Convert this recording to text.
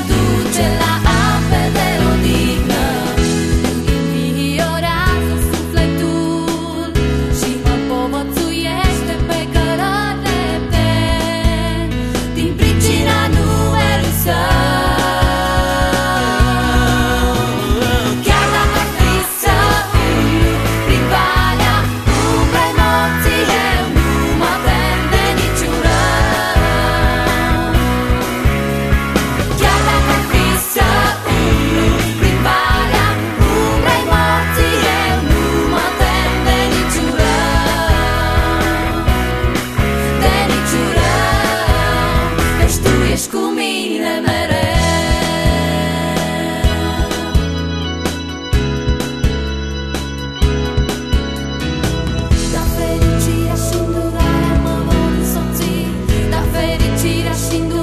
duce la me that matters.